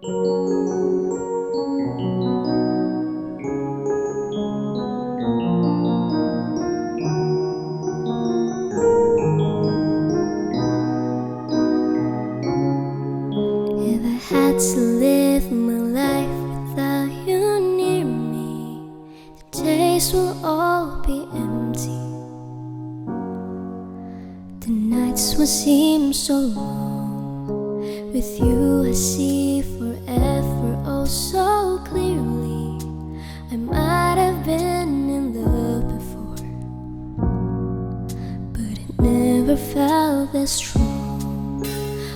If I had to live my life without you near me, the days will all be empty. The nights will seem so long. With you, I see forever oh so clearly. I might have been in love before, but it never felt this strong.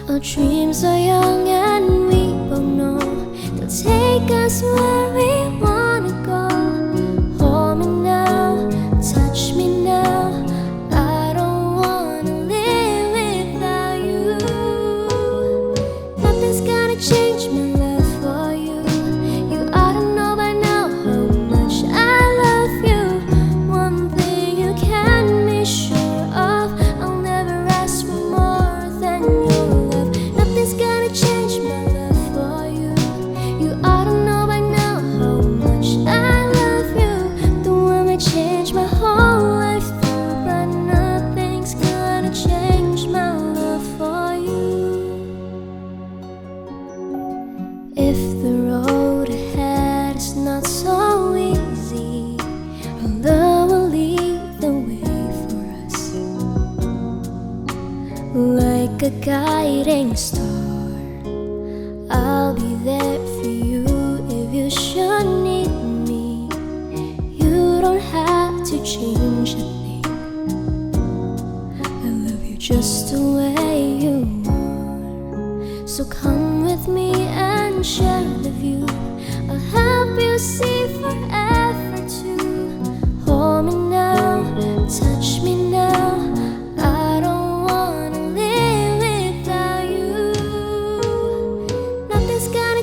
Our dreams are young and we both know they'll take us where we like a guiding star. I'll be there for you if you should need me. You don't have to change a thing. I love you just the way you are. So come with me and share the view.